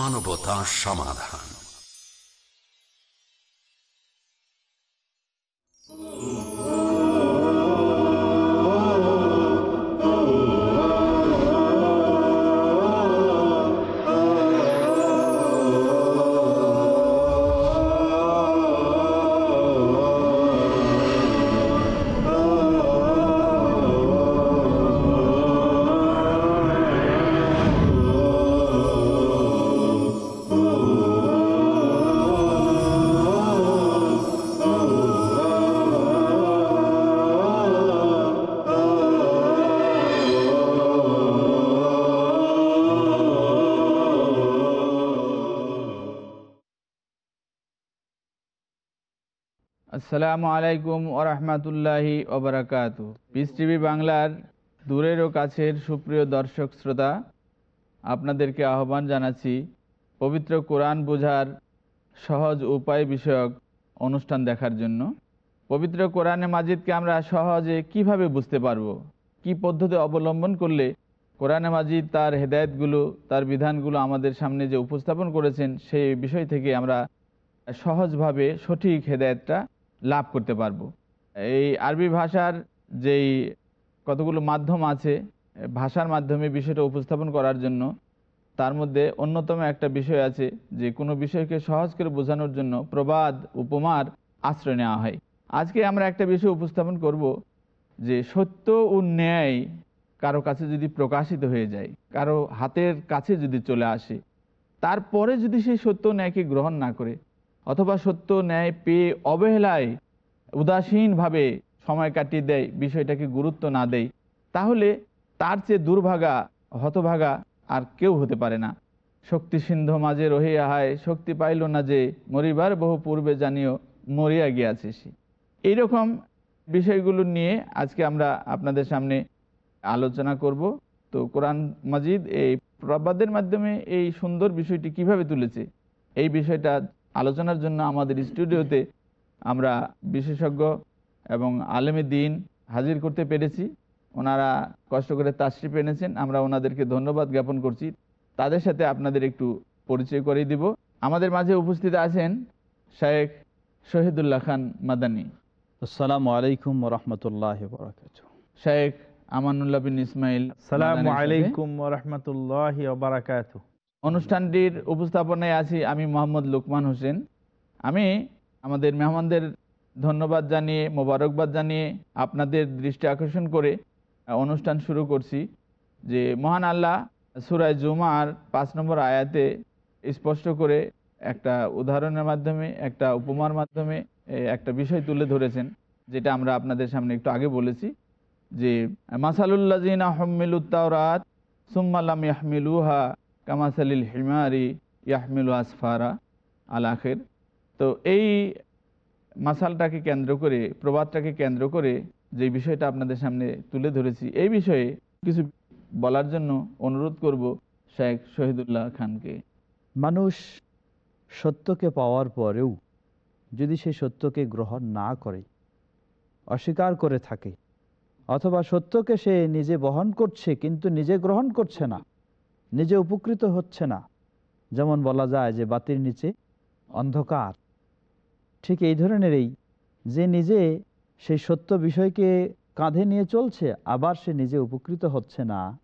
মানবতার সমাধান। আসসালামু আলাইকুম ওরহমতুল্লাহি ওবরাকাত পিস টিভি বাংলার দূরের ও কাছের সুপ্রিয় দর্শক শ্রোতা, আপনাদেরকে আহ্বান জানাচ্ছি, পবিত্র কোরআন বোঝার সহজ উপায় বিষয়ক অনুষ্ঠান দেখার জন্য। পবিত্র কোরআনে মাজিদকে আমরা সহজে কীভাবে বুঝতে পারব? কি পদ্ধতি অবলম্বন করলে কোরআনে মাজিদ তার হেদায়তগুলো, তার বিধানগুলো আমাদের সামনে যে উপস্থাপন করেছেন, সেই বিষয় থেকে আমরা সহজভাবে সঠিক হেদায়তটা লাভ করতে পারব। এই আরবি ভাষার যেই কতগুলো মাধ্যম আছে, ভাষার মাধ্যমে বিষয়টা উপস্থাপন করার জন্য, তার মধ্যে অন্যতম একটা বিষয় আছে যে কোনো বিষয়কে সহজ করে বোঝানোর জন্য প্রবাদ, উপমার আশ্রয় নেওয়া হয়। আজকে আমরা একটা বিষয় উপস্থাপন করব যে সত্য ও ন্যায় কারও কাছে যদি প্রকাশিত হয়ে যায়, কারও হাতের কাছে যদি চলে আসে, তারপরে যদি সেই সত্য ন্যায়কে গ্রহণ না করে অথবা সত্য, ন্যায় পেয়ে অবহেলায় উদাসীনভাবে সময় কাটিয়ে দেয়, বিষয়টাকে গুরুত্ব না দেয়, তাহলে তার চেয়ে দুর্ভাগা, হতভাগা আর কেউ হতে পারে না। শক্তি সিন্ধ মাঝে রহিয়া হায়, শক্তি পাইল না যে মরিবার বহু পূর্বে জানিও মরিয়া গিয়াছে সে। এইরকম বিষয়গুলো নিয়ে আজকে আমরা আপনাদের সামনে আলোচনা করব। তো কোরআন মাজিদ এই প্রবাদের মাধ্যমে এই সুন্দর বিষয়টি কীভাবে তুলেছে, এই বিষয়টা আলোচনার জন্য আমাদের স্টুডিওতে আমরা বিশেষজ্ঞ এবং আলেমী দিন হাজির করতে পেরেছি। ওনারা কষ্ট করে তাশরিফ এনেছেন। আমরা ওনাদেরকে ধন্যবাদ জ্ঞাপন করছি। তাদের সাথে আপনাদের একটু পরিচয় করিয়ে দিব। আমাদের মাঝে উপস্থিত আছেন শেখ শহীদুল্লাহ খান মাদানী। আসসালামু আলাইকুম রহমতুল্লাহ বরাকাত শেখ আমানুল্লাহ বিন ইসমাইল সালামু আলাইকুম রহমতুল্লাহ বারাকাত অনুষ্ঠানটির উপস্থাপনায় আছি আমি মোহাম্মদ লুকমান হোসেন। আমি আমাদের মেহমানদের ধন্যবাদ জানিয়ে, মোবারকবাদ জানিয়ে আপনাদের দৃষ্টি আকর্ষণ করে অনুষ্ঠান শুরু করছি যে মহান আল্লাহ সুরায় জুমার পাঁচ নম্বর আয়াতে স্পষ্ট করে একটা উদাহরণের মাধ্যমে, একটা উপমার মাধ্যমে একটা বিষয় তুলে ধরেছেন, যেটা আমরা আপনাদের সামনে একটু আগে বলেছি যে মাসালুল্লাজিনা হমিলুত্তাওরাত সুম্মালাম ইয়াহমিলুহা কামাসালিল হিমারি ইয়াহমিলু আসফারা আল আখের। তো এই মাসালটাকে কেন্দ্র করে, প্রবাদটাকে কেন্দ্র করে যে বিষয়টা আপনাদের সামনে তুলে ধরেছি, এই বিষয়ে কিছু বলার জন্য অনুরোধ করব শেখ শহীদুল্লাহ খানকে। মানুষ সত্যকে পাওয়ার পরেও যদি সেই সত্যকে গ্রহণ না করে, অস্বীকার করে থাকে, অথবা সত্যকে সে নিজে বহন করছে কিন্তু নিজে গ্রহণ করছে না নিজে উপকৃত হচ্ছে না। যেমন বলা যায় যে বাতির নিচে অন্ধকার। ঠিক এই ধরনেরই যে নিজে সেই সত্য বিষয়কে কাঁধে নিয়ে চলছে আবার সে নিজে উপকৃত হচ্ছে না।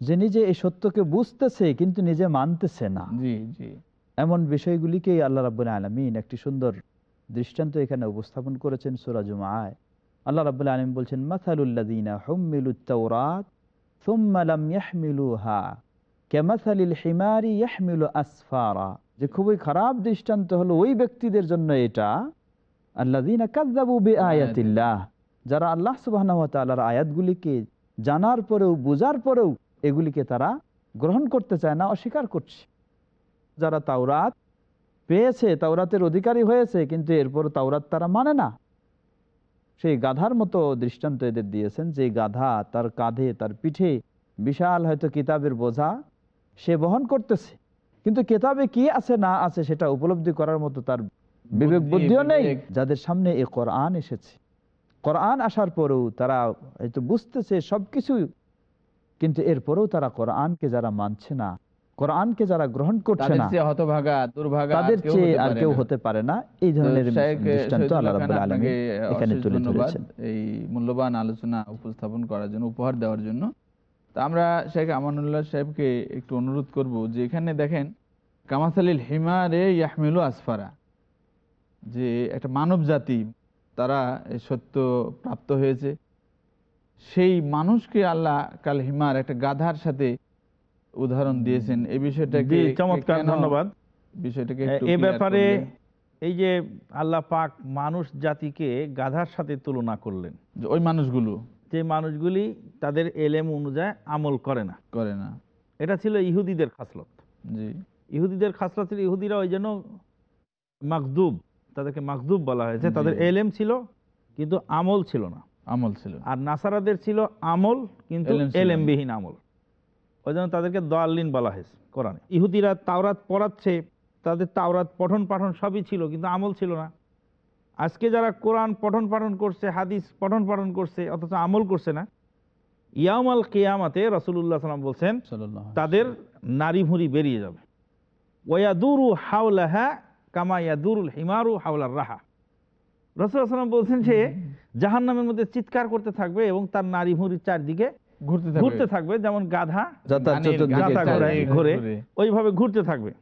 যে নিজে এই সত্যকে বুঝতেছে কিন্তু নিজে মানতেছে না। জি জি। এমন বিষয়গুলিকেই আল্লাহ রাবুল আলমিন একটি সুন্দর দৃষ্টান্ত এখানে উপস্থাপন করেছেন সুরাজুমায় আল্লাহ রাবুল আলম বলছেন মাথালুল্লাদিনা হুম্মিলুত্তরাত সুম্মালাম ইয়াহমিলুহা কেমাসালিল হিমারি ইয়াহমিলু আসফারা যে খুবই খারাপ দৃষ্টান্ত হলো ওই ব্যক্তিদের জন্য এটা। আল্লাদিনা কাজাবু বে আয়াতিল্লাহ যারা আল্লাহ সুবাহ তালার আয়াতগুলিকে জানার পরেও, বোঝার পরেও এগুলিকে তারা গ্রহণ করতে চায় না, অস্বীকার করছে। যারা তাওরাত পেয়েছে, তাওরাতের অধিকারী হয়েছে, কিন্তু এরপর তাওরাত তারা মানে না। সেই গাধার মতো দৃষ্টান্ত এদের দিয়েছেন যে গাধা তার কাঁধে তার পিঠে বিশাল হয়তো কিতাবের বোঝা সে বহন করতেছে। কিন্তু কিতাবে কি আছে না আছে সেটা উপলব্ধি করার মতো তার বিবেক বুদ্ধি, বুদ্ধিও নেই। যাদের সামনে এ কোরআন এসেছে। কোরআন আসার পরেও তারা হয়তো বুঝতেছে সবকিছু কিন্তু এরপরেও তারা কোরআনকে যারা মানছে না কোরআনকে যারা গ্রহণ করছে তাদের না হতভাগা দুর্ভাগা তাদের চেয়ে আর কেউ হতে পারে না। এই ধরনের দৃষ্টান্ত আল্লাহ রাব্বুল আলামিন এখানে তুলে ধরেছেন। এই মূল্যবান আলোচনা উপস্থাপন করার জন্য উপহার দেওয়ার জন্য। তো আমরা শেখ আমানুল্লাহ সাহেবকে একটু অনুরোধ করব যে এখানে দেখেন কামাসালিল হিমারে ইয়াহমিলু আসফারা যে একটা মানব জাতি তারা সত্য প্রাপ্ত হয়েছে। সেই মানুষকে আল্লাহ কাল হিমার একটা গাধার সাথে উদাহরণ দিয়েছেন। এই বিষয়টাকে চমৎকার ধন্যবাদ। বিষয়টাকে এ ব্যাপারে এই যে আল্লাহ পাক মানুষ জাতিকে গাধার সাথে তুলনা করলেন। যে ওই মানুষগুলো? যে মানুষগুলি তাদের এলেম অনুযায়ী আমল করে না। করে না। এটা ছিল ইহুদিদের খাসলত। জি। ইহুদিদের খাসলত ছিল ইহুদিরা ওই জন্য মাকদুব তাদেরকে মাকদুব বলা হয়েছে। তাদের এলেম ছিল কিন্তু আমল ছিল না। আমল ছিল। আর নাসারাদের ছিল আমল কিন্তু এলেমবিহীন আমল। ওই জন্য তাদেরকে দোয়াল্লিন বলা হয়েছে কোরআনে। ইহুদিরা তাওরাত পড়াচ্ছে তাদের তাওরাত পঠন পাঠন সবই ছিল কিন্তু আমল ছিল না। আজকে যারা কোরআন পঠন পাঠন করছে হাদিস পঠন পাঠন করছে অথচ আমল করছে না ইয়ামাল কেয়ামাতে রসুল্লাহ সাল্লাম বলছেন তাদের নারী ভুঁড়ি বেরিয়ে যাবে। ওয়াদুরু হাওলাহা কামা ইয়াদুরুল হিমারু হাওলার রাহা। রসুলাম বলছেন যে জাহান নামের মধ্যে চিৎকার করতে থাকবে এবং তার নারী ভুঁড়ির চারদিকে ঘুরতে থাকবে। যেমন গাধা চারিদিকে ঘোরে। ওইভাবে ঘুরতে থাকবে।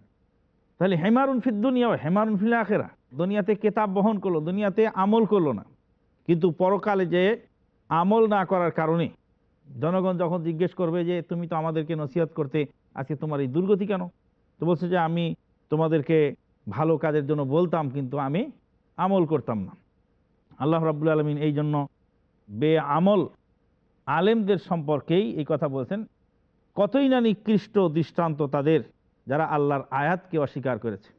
তাহলে হেমারুন ফিদ দুনিয়া হেমারুন ফিল আখেরা। দুনিয়াতে কেতাব বহন করল দুনিয়াতে আমল করল না। কিন্তু পরকালে যে আমল না করার কারণে জনগণ যখন জিজ্ঞেস করবে যে তুমি তো আমাদেরকে নসিহত করতে আজকে তোমার এই দুর্গতি কেন? তো বলছে যে আমি তোমাদেরকে ভালো কাজের জন্য বলতাম কিন্তু আমি আমল করতাম না। আল্লাহ রাবুল আলমিন এই জন্য বে আমল আলেমদের সম্পর্কেই এই কথা বলছেন। কতই না নিকৃষ্ট দৃষ্টান্ত তাদের যারা আল্লাহর আয়াতকে অস্বীকার করেছে।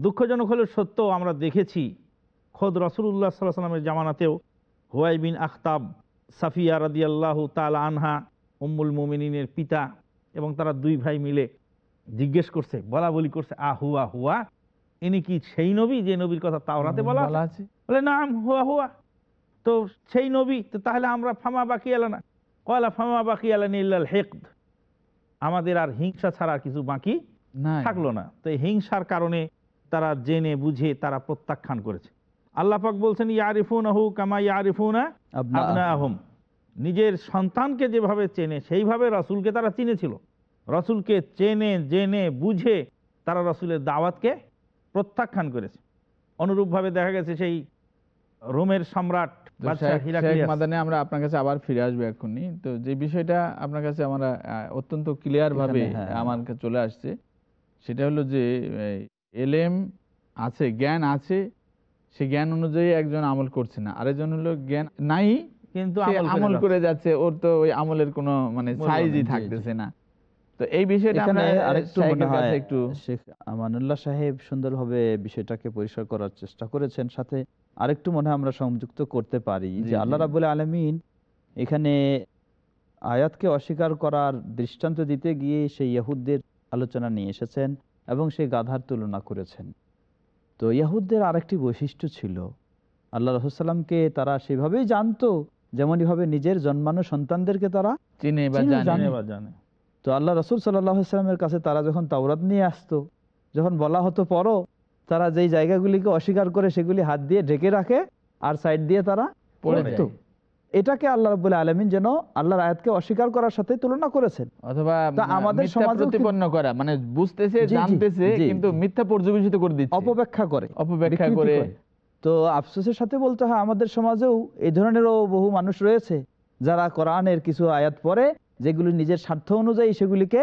দুঃখজনক হলেও সত্য আমরা দেখেছি খোদ রসুল্লাহ সাল্লাহ সাল্লামের জামানাতেও হুয়াই বিন আখতাব সাফিয়া রাদি আল্লাহ তাল আনহা উম্মুল মোমিনের পিতা এবং তারা দুই ভাই মিলে জিজ্ঞেস করছে বলা বলি করছে আ হুয়া হুয়া? ইনি কি সেই নবী যে নবীর কথা তাওরাতে বলা আছে? বলা আছে? বলে না হুয়া হুয়া। তো সেই নবী তো তাহলে আমরা ফামা বাকি এলা না? কয়লা ফামা বাকি এলা নিল্লাল হেকদ। আমাদের আর হিংসা ছাড়া কিছু বাকি না থাকল না। তো এই হিংসার কারণে তারা জেনে বুঝে তারা প্রত্যাখ্যান করেছে। আল্লাহ পাক বলছেন ইয়ারিফুন আহু কামা ইয়ারিফুনা আপনা আহম নিজের সন্তানকে যেভাবে চেনে সেইভাবে রসুলকে তারা চিনেছিল। রসুলকে চেনে জেনে বুঝে তারা রসুলের দাওয়াতকে প্রত্যাখ্যান করেছে। অনুরূপভাবে দেখা গেছে সেই রোমের সম্রাট তো বাদশাহ শেখ- শেখ হিরাক্লিয়াস মাদানে আমরা আপনার কাছে আবার ফিরে আসব এক্ষুনি। তো যে বিষয়টা আপনার কাছে আমরা অত্যন্ত ক্লিয়ার ভাবে হ্যাঁ। আমার কাছে চলে আসছে সেটা হলো যে এলেম আছে জ্ঞান আছে সে জ্ঞান অনুযায়ী একজন আমল করছে না। আরেকজন হলো জ্ঞান নাই কিন্তু আমল করে যাচ্ছে। ওর তো ওই আমলের কোনো মানে সাইজই থাকতেছে না। তো এই বিষয়টা আরেকটু মনে হয় একটু শেখ আমানুল্লাহ সাহেব সুন্দরভাবে বিষয়টাকে পরিষ্কার করার চেষ্টা করেছেন। সাথে আরেকটু মনে হয় আমরা সংযুক্ত করতে পারি যে আল্লাহ রাবুল আলমিন এখানে আয়াতকে অস্বীকার করার দৃষ্টান্ত দিতে গিয়ে সেই ইহুদদের আলোচনা নিয়ে এসেছেন এবং সেই গাধার তুলনা করেছেন। তো ইয়াহুদদের আরেকটি বৈশিষ্ট্য ছিল আল্লাহ রহসাল্লামকে তারা সেভাবেই জানতো যেমনইভাবে নিজের জন্মানো সন্তানদেরকে তারা চিনে বা জানে। জানে। বা জানে। তো আল্লাহ রসুল সাল্লামের কাছে তারা যখন তাওরাত নিয়ে আসতো যখন বলা হতো পড়ো তারা যেই জায়গাগুলিকে অস্বীকার করে সেগুলি হাত দিয়ে ঢেকে রাখে আর সাইড দিয়ে তারা পড়ে এটাকে আল্লাহ রবুল্লাহ আলমিন যেন আল্লাহর আয়াতকে অস্বীকার করার সাথে তুলনা করেছেন। অথবা আমাদের প্রতিপন্ন করা মানে বুঝতেছে জানতেছে কিন্তু মিথ্যা পর্যবেসিত করে দিচ্ছে। অপব্যাখ্যা করে অপব্যাখ্যা করে। তো আফসোসের সাথে বলতে হয় আমাদের সমাজেও এই ধরনেরও বহু মানুষ রয়েছে যারা কোরআনের কিছু আয়াত পরে যেগুলি নিজের স্বার্থ অনুযায়ী সেগুলিকে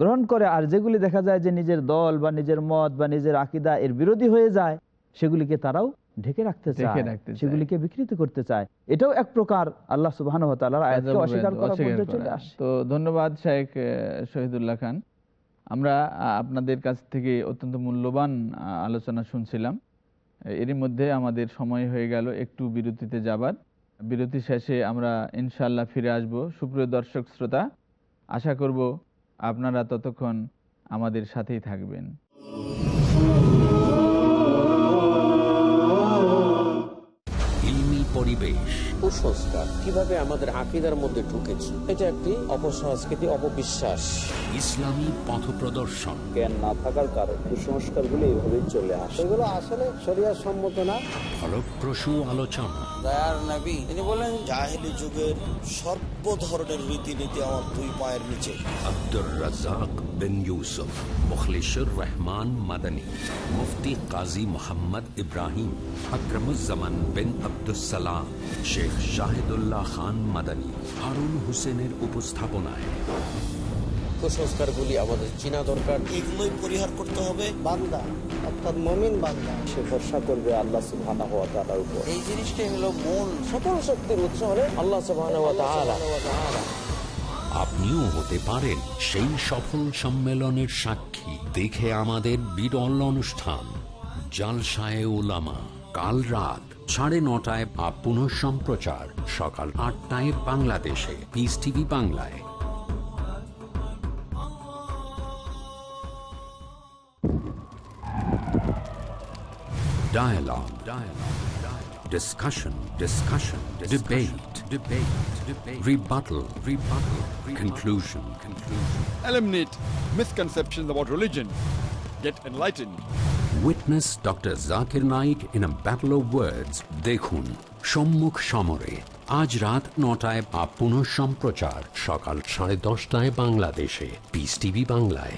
গ্রহণ করে আর যেগুলি দেখা যায় যে নিজের দল বা নিজের মত বা নিজের আকিদা এর বিরোধী হয়ে যায় সেগুলিকে তারাও ঢেকে রাখতে চায় সেগুলিকে বিকৃতি করতে চায়। এটাও এক প্রকার আল্লাহ সুবাহ তো ধন্যবাদ শেখ শহীদুল্লাহ খান। আমরা আপনাদের কাছ থেকে অত্যন্ত মূল্যবান আলোচনা শুনছিলাম। এরই মধ্যে আমাদের সময় হয়ে গেল একটু বিরতিতে যাবার। বিরতি শেষে আমরা ইনশাল্লাহ ফিরে আসব। সুপ্রিয় দর্শক শ্রোতা আশা করব আপনারা ততক্ষণ আমাদের সাথেই থাকবেন। পরিবেশ। কুসংস্কার কীভাবে আমাদের আকিদার মধ্যে ঢুকেছে এটা একটি অপসংস্কৃতি অপবিশ্বাস। ইসলামী পথ প্রদর্শন। জ্ঞান না থাকার কারণে এইভাবেই চলে আসে। এগুলো আসলে শরিয়ার সম্মত না। ফলপ্রসূ আলোচনা। দয়ার নবী তিনি বলেন জাহেলি যুগের সর্ব ধরনের রীতিনীতি আমার দুই পায়ের নিচে। আব্দুর রাজাক বিন ইউসুফ, মুখলিসুর রহমান মাদানী, মুফতি কাজী মোহাম্মদ ইব্রাহিম, আকরমুজ্জামান বিন আব্দুসালাম শেখ শাহিদুল্লাহ খান মাদানী, হারুন হোসেনের উপস্থাপনায়। কুসংস্কারগুলি আমাদের চিনা দরকার। এগুলোই পরিহার করতে হবে। বান্দা অর্থাৎ মমিন বান্দা সে ভরসা করবে আল্লাহ সুবহানাহু ওয়া তাআলার উপর। এই জিনিসটাই হলো মূল। সকল শক্তির উৎস হলে আল্লাহ সুবহানাহু ওয়া তাআলা। আপনিও হতে পারেন সেই সফল সম্মেলনের সাক্ষী। দেখে আমাদের বিরল অনুষ্ঠান। জালসায় ওলামা কাল রাত সাড়ে নটায় বা পুনঃ সম্প্রচার সকাল আটটায় বাংলাদেশে। পিস টিভি বাংলায়। Dialogue. Dialogue. Dialogue. Discussion. Discussion. Debate. Debate. Debate. Rebuttal. Rebuttal. Conclusion. Conclusion. eliminate misconceptions about religion. Get enlightened. Witness Dr. Zakir Naik in a battle of words. দেখুন সম্মুখ সমরে আজ রাত নটায় বা পুনঃ সম্প্রচার সকাল সাড়ে দশটায় বাংলাদেশে পিস টিভি বাংলায়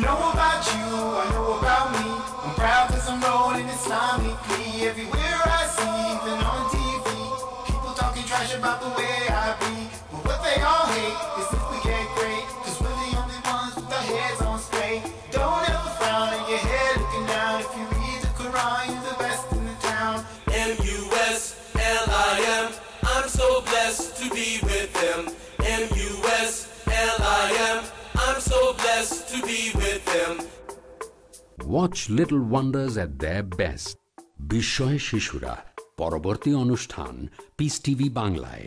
know Watch Little Wonders at their best. বিস্ময় শিশুরা পরবর্তী অনুষ্ঠান পিস টিভি বাংলায়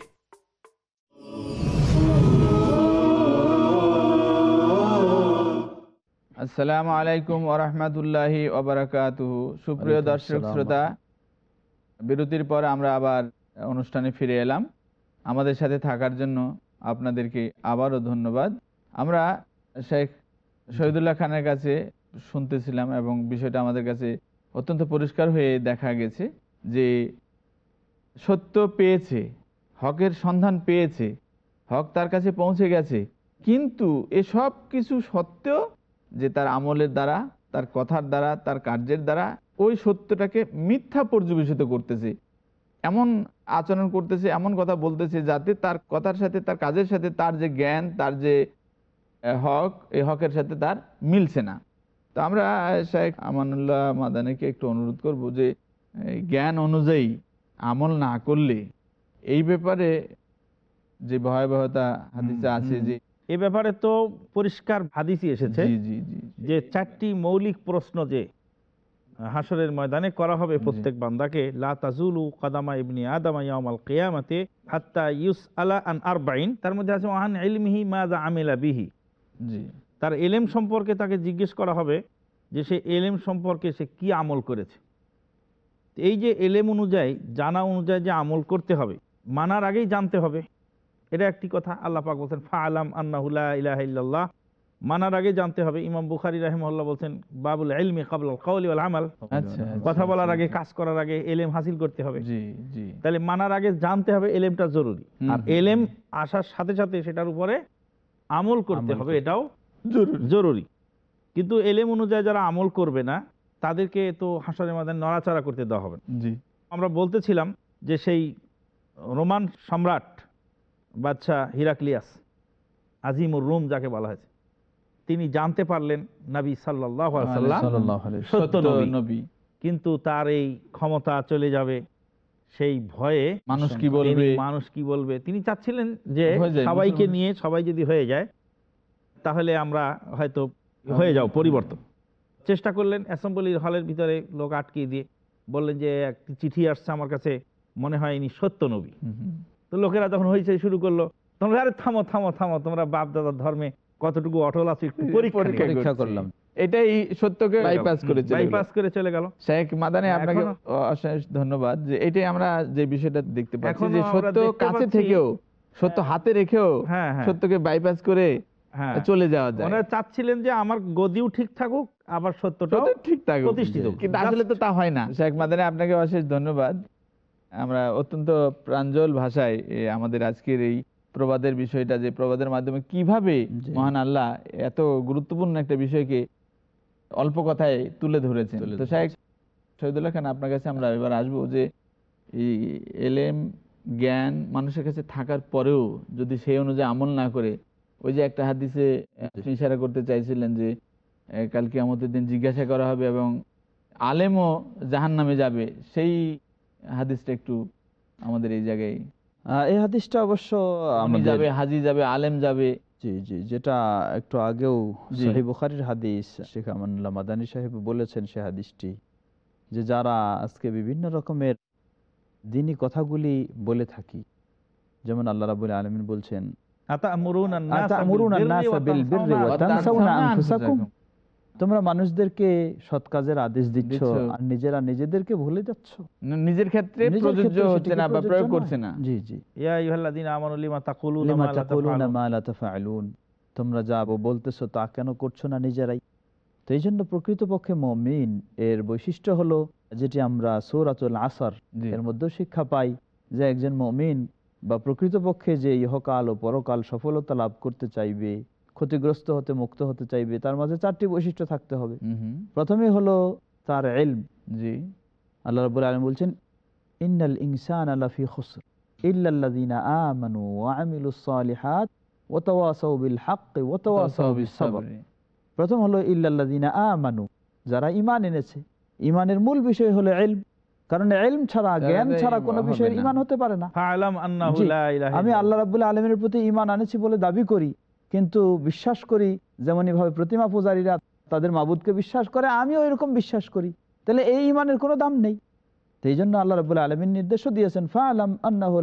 আসসালামু আলাইকুম ওরহমতুল্লাহি ওবরাকাতুহু সুপ্রিয় দর্শক। শ্রোতা বিরতির পর আমরা আবার অনুষ্ঠানে ফিরে এলাম আমাদের সাথে থাকার জন্য আপনাদেরকে আবারও ধন্যবাদ আমরা শেখ শহীদুল্লাহ খানের কাছে শুনতেছিলাম এবং বিষয়টা আমাদের কাছে অত্যন্ত পরিষ্কার হয়ে দেখা গেছে যে সত্য পেয়েছে, হকের সন্ধান পেয়েছে, হক তার কাছে পৌঁছে গেছে, কিন্তু এসব কিছু সত্ত্বেও যে তার আমলের দ্বারা, তার কথার দ্বারা, তার কার্যের দ্বারা ওই সত্যটাকে মিথ্যা পর্যবেসিত করতেছে। এমন আচরণ করতেছে, এমন কথা বলতেছে যাতে তার কথার সাথে, তার কাজের সাথে তার যে জ্ঞান, তার যে হক এই হকের সাথে তার মিলছে না। তো আমরা শেখ আমানুল্লাহ মাদানিকে একটু অনুরোধ করব যে জ্ঞান অনুযায়ী আমল না করলে এই ব্যাপারে যে ভয়াবহতা হাদিসে আছে যে এ ব্যাপারে তো পরিষ্কার হাদিসই এসেছে যে চারটি মৌলিক প্রশ্ন যে হাসরের ময়দানে করা হবে প্রত্যেক বান্দাকে লা তাজুলু কাদামা ইবনি আদামা ইয়াউমাল কিয়ামাতে হাত্তা ইউস আলা আন আরবাইন তার মধ্যে আছে ওয়াহান ইলমিহি মাযা আমিলা বিহি। জি। তার এলেম সম্পর্কে তাকে জিজ্ঞেস করা হবে যে সে এলেম সম্পর্কে সে কি আমল করেছে। এই যে এলেম অনুযায়ী জানা অনুযায়ী যে আমল করতে হবে মানার আগেই জানতে হবে। এটা একটি কথা আল্লাহ পাক বলছেন ফা আলাম আন্নাহুল্লাহ ইলাহা ইল্লাল্লাহ। মানার আগে জানতে হবে। ইমাম বুখারি রাহিমহল্লা বলছেন বাবুল এলমি কাবুল কাউলি আমাল। আচ্ছা কথা বলার আগে কাজ করার আগে এলেম হাসিল করতে হবে। তাহলে মানার আগে জানতে হবে এলেমটা জরুরি। আর এলেম আসার সাথে সাথে সেটার উপরে আমল করতে হবে। এটাও জরুরি। কিন্তু এলেম অনুযায়ী যারা আমল করবে না তাদেরকে তো হাসরের মাঝে নড়াচড়া করতে দেওয়া হবে জি। আমরা বলতেছিলাম যে সেই রোমান সম্রাট বাদশাহ হিরাক্লিয়াস আজিমুর রুম যাকে বলা হয়েছে তিনি জানতে পারলেন নবী সাল্লাহ সত্য। নবী। কিন্তু তার এই ক্ষমতা চলে যাবে সেই ভয়ে মানুষ কি বলবে? মানুষ কি বলবে? তিনি চাচ্ছিলেন যে সবাইকে নিয়ে সবাই যদি হয়ে যায় তাহলে আমরা হয়তো হয়ে যাও পরিবর্তন। চেষ্টা করলেন অ্যাসেম্বলির হলের ভিতরে লোক আটকে দিয়ে বললেন যে একটি চিঠি আসছে আমার কাছে মনে হয় ইনি সত্য নবী। তো লোকেরা যখন হয়েছে শুরু করল। তোমরা আরে থামো থামো থামো তোমরা বাপ দাদার ধর্মে কতটুকু অটল আছো একটু পরীক্ষা। করলাম। এটাই সত্যকে বাইপাস করে চলে গেল। বাইপাস করে চলে গেল। শেখ মাদানে আপনাকে অশেষ ধন্যবাদ যে এটাই আমরা যে বিষয়টা দেখতে পাচ্ছি যে সত্য কাছে থেকেও সত্য হাতে রেখেও হ্যাঁ হ্যাঁ। সত্যকে বাইপাস করে হ্যাঁ চলে যাওয়া যায়। ওনারা চাচ্ছিলেন যে আমার গদিও ঠিক থাকুক আবার সত্যটাও ঠিক থাকুক। প্রতিষ্ঠিত। কিন্তু আসলে তো তা হয় না। শেখ মাদানে আপনাকে অশেষ ধন্যবাদ। আমরা অত্যন্ত প্রাঞ্জল ভাষায় আমাদের আজকের এই প্রবাদের বিষয়টা যে প্রবাদের মাধ্যমে কীভাবে মহান আল্লাহ এত গুরুত্বপূর্ণ একটা বিষয়কে অল্প কথায় তুলে ধরেছেন। তো শেখ শহীদুল্লাহ খান আপনার কাছে আমরা এবার আসব যে এই এলেম জ্ঞান মানুষের কাছে থাকার পরেও যদি সেই অনুযায়ী আমল না করে ওই যে একটা হাদিসে ইশারা করতে চাইছিলেন যে কালকে আমাদের দিন জিজ্ঞাসা করা হবে এবং আলেমও জাহান নামে যাবে। সেই হাদিসটা একটু আমাদের এই জায়গায় এই হাদিসটা অবশ্য যাবে হাজি যাবে আলেম যাবে। জি জি যেটা একটু আগেও জি। সহি বুখারির হাদিস শেখ আমানুল্লাহ মাদানী সাহেব বলেছেন সে হাদিসটি যে যারা আজকে বিভিন্ন রকমের দিনী কথাগুলি বলে থাকি যেমন আল্লাহ রাবুল আলমিন বলছেন তোমরা মানুষদেরকে সৎ কাজের আদেশ দিচ্ছ। আর নিজেরা নিজেদেরকে ভুলে যাচ্ছ। নিজের ক্ষেত্রে প্রযোজ্য হচ্ছে না বা প্রয়োগ করছে না। জি জি। ইয়া আইয়ুহাল্লাযীনা আমানু লিমা তাকুলুনা মা লা তাকুলুনা তাফআলুন। মা লা তাফআলুন। তোমরা যা বলতেছো তা কেন করছ না নিজেরাই? তো এই জন্য প্রকৃতপক্ষে মমিন এর বৈশিষ্ট্য হলো যেটি আমরা সৌরাতুল আসর। এর মধ্যেও শিক্ষা পাই যে একজন মমিন বা প্রকৃতপক্ষে যে ইহকাল ও পরকাল সফলতা লাভ করতে চাইবে ক্ষতিগ্রস্ত হতে মুক্ত হতে চাইবে তার মাঝে চারটি বৈশিষ্ট্য থাকতে হবে। প্রথমে হলো তার এলম জি। আল্লাহ রাব্বুল আলামিন বলছেন ইন্নাল ইনসানা লাফি খুসর ইল্লাল্লাযীনা আমানু ওয়া আমিলুস সালিহাত ওয়া তাওয়াসাউ বিল হাক্কি ওয়া তাওয়াসাউ বিস সাবর। প্রথম হলো ইল্লাল্লাযীনা আমানু যারা ঈমান এনেছে। ঈমানের মূল বিষয় হলো ইলম। কারণ ইলম ছাড়া জ্ঞান ছাড়া কোনো বিষয়ের না। ঈমান হতে পারে না। আমি আল্লাহ রাব্বুল আলমের প্রতি ঈমান আনেছি বলে দাবি করি কিন্তু বিশ্বাস করি যেমনই ভাবে প্রতিমা পূজারীরা তাদের মাবুদকে বিশ্বাস করে আমিও এরকম বিশ্বাস করি। তাহলে এই ঈমানের কোনো দাম নেই। এই জন্য আল্লাহ রাব্বুল আলমিন নির্দেশও দিয়েছেন ফা'লাম আন্নাহু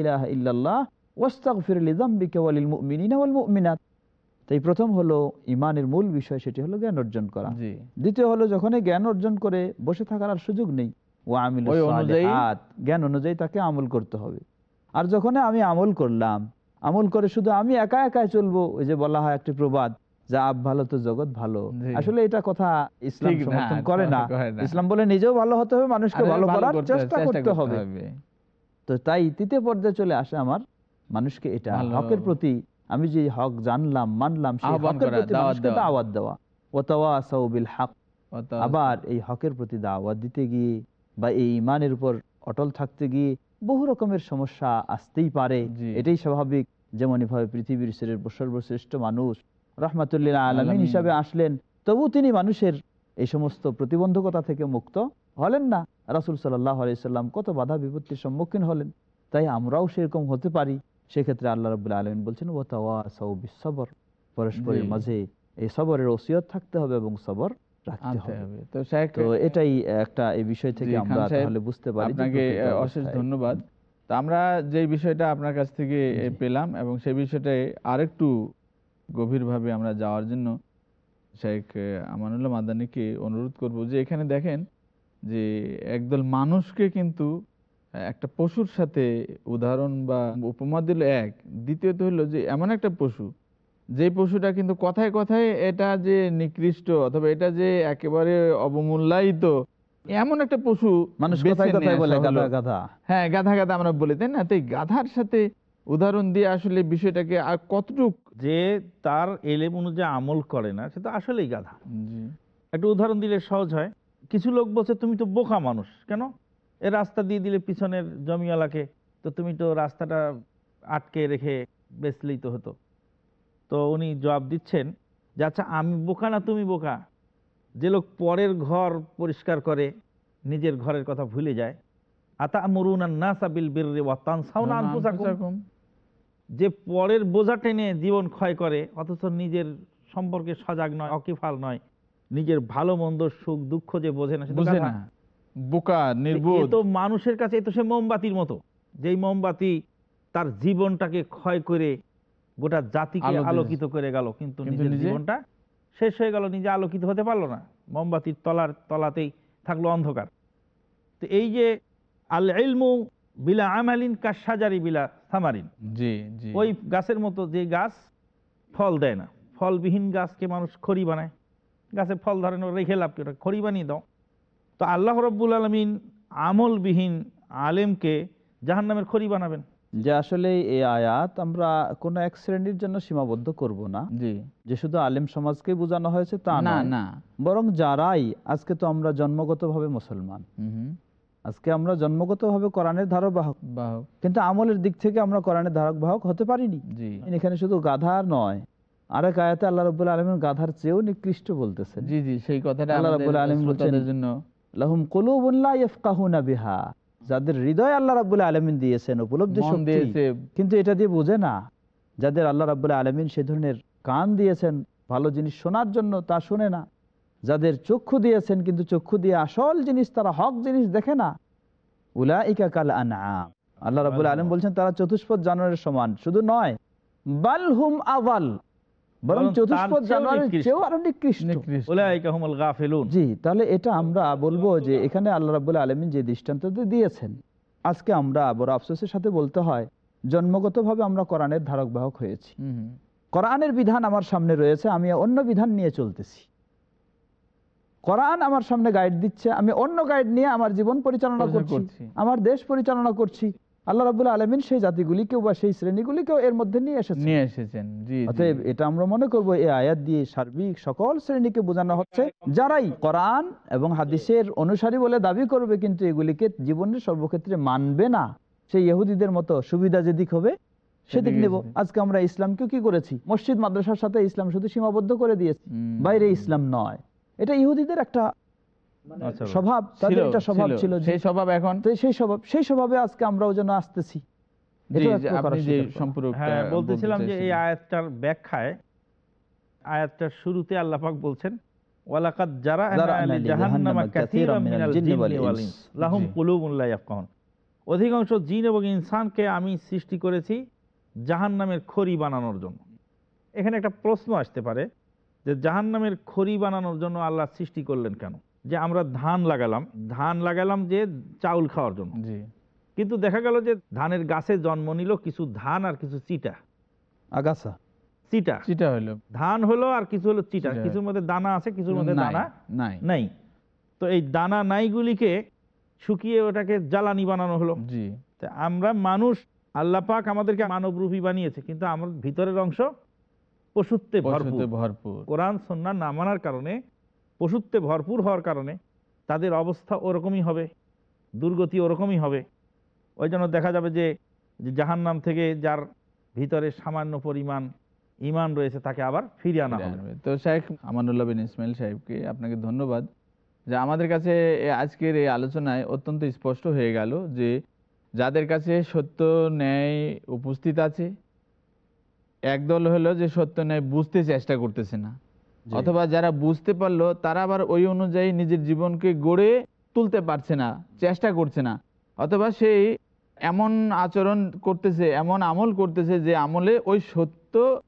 ইলাহা ইল্লাল্লাহ ওয়াস্তাগফির লিযামবিকা ওয়া ওয়াল মুমিনাত। তো প্রথম হলো ঈমানের মূল বিষয় সেটি হলো জ্ঞান অর্জন করা। দ্বিতীয় হলো যখন জ্ঞান অর্জন করে বসে থাকার আর সুযোগ নেই। ও আমিল জ্ঞান অনুযায়ী তাকে আমল করতে হবে। আর যখন আমি আমল করলাম আমল করে শুধু আমি একা একাই চলবো ওই যে বলা হয় একটি প্রবাদ যা আপ ভালো তো জগৎ ভালো। আসলে এটা কথা ইসলাম সমর্থন করে না। ইসলাম বলে নিজেও ভালো হতে হবে মানুষকে ভালো করার চেষ্টা করতে হবে। তো তাই তৃতীয় পর্যায়ে চলে আসে আমার মানুষকে এটা হকের প্রতি আমি যে হক জানলাম মানলাম সেই হকের প্রতি দাওয়াত মানুষকে দেওয়া। দাওয়াত হক। আবার এই হকের প্রতি দাওয়াত দিতে গিয়ে বা এই ইমানের উপর অটল থাকতে গিয়ে বহু রকমের সমস্যা আসতেই পারে। এটাই স্বাভাবিক। যেমন ভাবে পৃথিবীর শ্রেষ্ঠ- সর্বশ্রেষ্ঠ মানুষ রহমাতুল্লিল আলমিন হিসাবে আসলেন তবু তিনি মানুষের এই সমস্ত প্রতিবন্ধকতা থেকে মুক্ত হলেন না। রাসুল সাল্লাহ আলাইসাল্লাম কত বাধা বিপত্তির সম্মুখীন হলেন তাই আমরাও সেরকম হতে পারি। সেক্ষেত্রে আল্লাহ রবুল্লা আলমিন বলছেন ও তাওয়া সবর। পরস্পরের মাঝে এই সবরের ওসিয়ত থাকতে হবে এবং সবর তো এটাই একটা এই বিষয় থেকে আমরা খান সাহেব, তাহলে বুঝতে পারি যে আপনাকে অশেষ ধন্যবাদ। তো আমরা যে বিষয়টা আপনার কাছ থেকে পেলাম এবং সেই বিষয়টাই আরেকটু গভীরভাবে আমরা যাওয়ার জন্য শেখ আমানুল্লাহ মাদানিকে অনুরোধ করব যে এখানে দেখেন যে একদল মানুষকে কিন্তু একটা পশুর সাথে উদাহরণ বা উপমা দিল এক দ্বিতীয়ত হলো যে এমন একটা পশু যে পশুটা কিন্তু কথায় কথায় এটা যে নিকৃষ্ট অথবা এটা যে একেবারে অবমূল্যায়িত এমন একটা পশু মানুষ হ্যাঁ গাধা গাধা আমরা বলি তাই না? তো গাধার সাথে উদাহরণ দিয়ে আসলে বিষয়টাকে আর কতটুক যে তার এলেম অনুযায়ী আমল করে না সে তো আসলেই গাধা। একটা উদাহরণ দিলে সহজ হয়। কিছু লোক বলছে তুমি তো বোকা মানুষ কেন? এ রাস্তা দিয়ে দিলে পিছনের জমিওয়ালাকে তো তুমি তো রাস্তাটা আটকে রেখে বেচলেই তো হতো। তো উনি জবাব দিচ্ছেন যে আচ্ছা আমি বোকা না তুমি বোকা? যে লোক পরের ঘর পরিষ্কার করে নিজের ঘরের কথা ভুলে যায়। আতা মরুন নাসাবিল বীর যে পরের বোঝা টেনে জীবন ক্ষয় করে অথচ নিজের সম্পর্কে সজাগ নয় অকিফাল নয় নিজের ভালো মন্দ সুখ দুঃখ যে বোঝে না সে বুঝে না। বোকা নির্বোধ। তো মানুষের কাছে তো সে মোমবাতির মতো। যেই মোমবাতি তার জীবনটাকে ক্ষয় করে গোটা জাতিকে আলোকিত করে গেল কিন্তু নিজের জীবনটা শেষ হয়ে গেল নিজে আলোকিত হতে পারল না। মোমবাতির তলার তলাতেই থাকল অন্ধকার। তো এই যে আল ইলমু বিলা আমালিন কাসাজারি বিলা সামারিন জি জি। ওই গাছের মতো যে গাছ ফল দেয় না। ফলবিহীন গাছকে মানুষ খড়ি বানায়। গাছে ফল ধরেন রেখে লাভ কি? ওটা খড়ি বানিয়ে দাও। তো আল্লাহ রব্বুল আলমিন আমলবিহীন আলেমকে জাহান্নামের খড়ি বানাবেন। যে আসলে এই আয়াত আমরা কোনো এক শ্রেণির জন্য সীমাবদ্ধ করব না। জি। যে শুধু আলেম সমাজকে বোঝানো হয়েছে তা না না। বরং যারাই আজকে তো আমরা জন্মগতভাবে মুসলমান। আজকে আমরা জন্মগতভাবে কোরআনের ধারক বাহক। কিন্তু আমলের দিক থেকে আমরা কোরআনের ধারক বাহক হতে পারিনি। এখানে শুধু গাধার নয় আরেক আয়াতে আল্লাহ রব্বুল আলমিন গাধার চেয়েও নিকৃষ্ট বলতেছে জি জি সেই কথাটা আল্লাহ বলছেন, শ্রোতাদের জন্য। লাহুম কুলুবুল্লাহ ইয়াফকাহুনা বিহা। যাদের হৃদয় আল্লাহ রাব্বুল আলামিন দিয়েছেন উপলব্ধি দিয়েছে। কিন্তু এটা দিয়ে বোঝে না যাদের আল্লাহ রাব্বুল আলামিন সে ধরনের কান দিয়েছেন ভালো জিনিস শোনার জন্য তা শুনে না। যাদের চক্ষু দিয়েছেন কিন্তু চক্ষু দিয়ে আসল জিনিস তারা হক জিনিস দেখে না। উলাইকা কাল আনআম। আল্লাহ রাব্বুল আলামিন বলছেন তারা চতুষ্পদ জানোয়ারের সমান। শুধু নয় বাল হুম আওয়াল। বরং বরং চতুষ্পদ জানোয়ারের চেয়েও আরও নিকৃষ্ট নিকৃষ্ট। উলাইকা হুমুল গাফিলুন জি তাহলে এটা আমরা বলব যে এখানে আল্লাহ রাবুল আলমিন যে দৃষ্টান্ত দিয়েছেন আজকে আমরা বড় আফসোসের সাথে বলতে হয় জন্মগতভাবে আমরা কোরআনের ধারক বাহক হয়েছি হুম হুম। কোরআনের বিধান আমার সামনে রয়েছে আমি অন্য বিধান নিয়ে চলতেছি কোরআন আমার সামনে গাইড দিচ্ছে আমি অন্য গাইড নিয়ে আমার জীবন পরিচালনা করছি। আমার দেশ পরিচালনা করছি আল্লাহ রাবুল আলমিন সেই জাতিগুলিকেও বা সেই শ্রেণীগুলিকেও এর মধ্যে নিয়ে এসেছেন। নিয়ে এসেছেন। অতএব এটা আমরা মনে করব এই আয়াত দিয়ে সার্বিক সকল শ্রেণীকে বোঝানো হচ্ছে যারাই কোরআন এবং হাদিসের অনুসারী বলে দাবি করবে কিন্তু এগুলিকে জীবনের সর্বক্ষেত্রে মানবে না সেই ইহুদিদের মতো সুবিধা যেদিক হবে সেদিক নেব। আজকে আমরা ইসলামকে কি করেছি? মসজিদ মাদ্রাসার সাথে ইসলাম শুধু সীমাবদ্ধ করে দিয়েছি বাইরে ইসলাম নয়। এটা ইহুদিদের একটা স্বভাব তাদের একটা স্বভাব ছিল। সেই স্বভাব এখন? তো সেই স্বভাব সেই স্বভাবে আজকে আমরাও যেন আসতেছি। হ্যাঁ বলতেছিলাম যে এই আয়াতটার ব্যাখ্যায় আয়াতটার শুরুতে আল্লাহ পাক বলছেন ওয়ালাকাদ যারা জাহান্নামা কাসীরাম মিনাল জিন্নি ওয়াল ইনস। লাহুম কুলুবুন লা ইয়াফকাহুন। অধিকাংশ জিন এবং ইনসানকে আমি সৃষ্টি করেছি জাহান্নামের খড়ি বানানোর জন্য। এখানে একটা প্রশ্ন আসতে পারে যে জাহান্নামের খড়ি বানানোর জন্য আল্লাহ সৃষ্টি করলেন কেন? যে আমরা ধান লাগালাম ধান লাগালাম যে চাউল খাওয়ার জন্য। কিন্তু দেখা গেল যে ধানের গাছে জন্ম নিল কিছু ধান আর কিছু চিটা। আগাছা। চিটা। হলো ধান হলো আর কিছু হলো চিটা। চিটা। কিছুর মধ্যে দানা আছে কিছুর মধ্যে দানা নাই। নাই। তো এই দানা নাইগুলিকে শুকিয়ে ওটাকে জ্বালানি বানানো হলো। জি। তা আমরা মানুষ আল্লাহ পাক আমাদেরকে মানবরূপী বানিয়েছে কিন্তু আমার ভিতরের অংশ পশুত্বে ভরপুর। ভরপুর। কোরআন সন্না না মানার কারণে পশুত্বে ভরপুর হওয়ার কারণে তাদের অবস্থা ওরকমই হবে দুর্গতি ওরকমই হবে। ওই জন্য দেখা যাবে যে জাহান্নাম থেকে যার ভিতরে সামান্য পরিমাণ ইমান রয়েছে তাকে আবার ফিরিয়ে আনা হবে। তো শেখ আমানুল্লাহ বিন ইসমাইল সাহেবকে আপনাকে ধন্যবাদ যে আমাদের কাছে আজকের এই আলোচনায় অত্যন্ত স্পষ্ট হয়ে গেল যে যাদের কাছে সত্য ন্যায় উপস্থিত আছে একদল হলো যে সত্য ন্যায় বুঝতে চেষ্টা করতেছে না। অথবা যারা বুঝতে পারল তারা আবার ওই অনুযায়ী নিজের জীবনকে গড়ে তুলতে পারছে না চেষ্টা করছে না। অথবা সেই এমন আচরণ করতেছে এমন আমল করতেছে যে আমলে ওই সত্য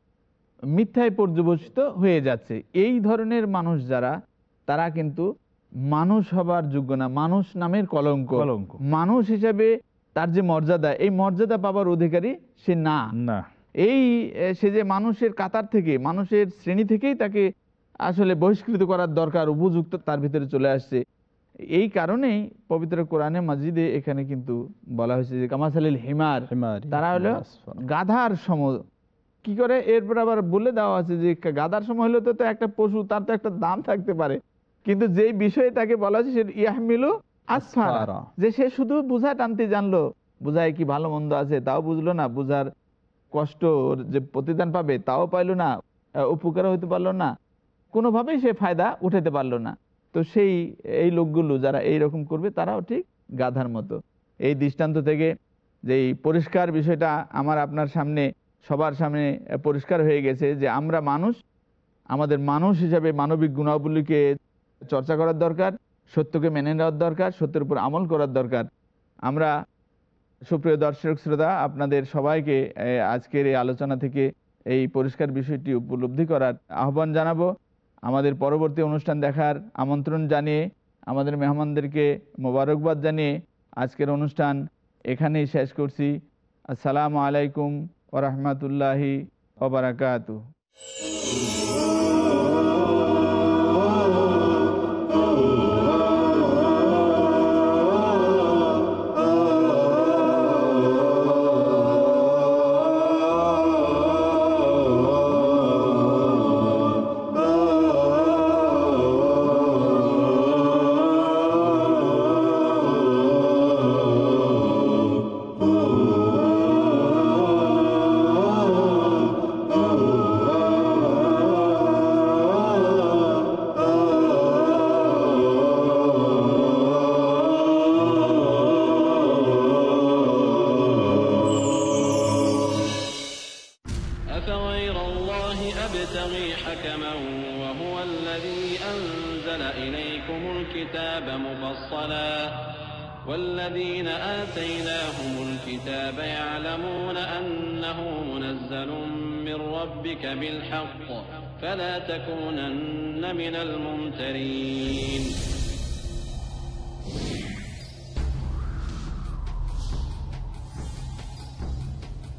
মিথ্যায় পর্যবসিত হয়ে যাচ্ছে। এই ধরনের মানুষ যারা তারা কিন্তু মানুষ হবার যোগ্য না মানুষ নামের কলঙ্ক। কলঙ্ক। মানুষ হিসাবে তার যে মর্যাদা এই মর্যাদা পাবার অধিকারী সে না। না। এই সে যে মানুষের কাতার থেকে মানুষের শ্রেণি থেকেই তাকে আসলে বহিষ্কৃত করার দরকার উপযুক্ত তার ভিতরে চলে আসছে। এই কারণেই পবিত্র কোরআনে মাজিদে এখানে কিন্তু বলা হয়েছে যে কামাসালিল হিমার তারা হলো গাধার সম কি করে? এরপর আবার বলে দেওয়া আছে যে গাধার সময় হলে তো একটা পশু তার তো একটা দাম থাকতে পারে। কিন্তু যেই বিষয়ে তাকে বলা হয়েছে সেটা ইয়াহমিলু আসফারা। যে সে শুধু বুঝা টানতে জানলো বুঝায় কি ভালো মন্দ আছে তাও বুঝলো না বুঝার কষ্ট যে প্রতিদান পাবে তাও পাইলো না উপকার হইতে পারল না। কোনোভাবেই সে ফায়দা উঠাতে পারল না। তো সেই, এই লোকগুলো যারা এই রকম করবে, তারাও ঠিক গাধার মতো। এই দৃষ্টান্ত থেকে যে পরিষ্কার বিষয়টা আমার আপনার সামনে, সবার সামনে পরিষ্কার হয়ে গেছে যে আমরা মানুষ, আমাদের মানুষ হিসাবে মানবিক গুণাবলীকে চর্চা করার দরকার, সত্যকে মেনে নেওয়ার দরকার, সত্যের উপর আমল করার দরকার। আমরা সুপ্রিয় দর্শক শ্রোতা, আপনাদের সবাইকে আজকের এই আলোচনা থেকে এই পরিষ্কার বিষয়টি উপলব্ধি করার আহ্বান জানাব। আমাদের পরবর্তী অনুষ্ঠান দেখার আমন্ত্রণ জানিয়ে, আমাদের মেহমানদেরকে মোবারকবাদ জানিয়ে আজকের অনুষ্ঠান এখানেই শেষ করছি। আসসালামু আলাইকুম ওরহমতুল্লাহি ওবরাকাতু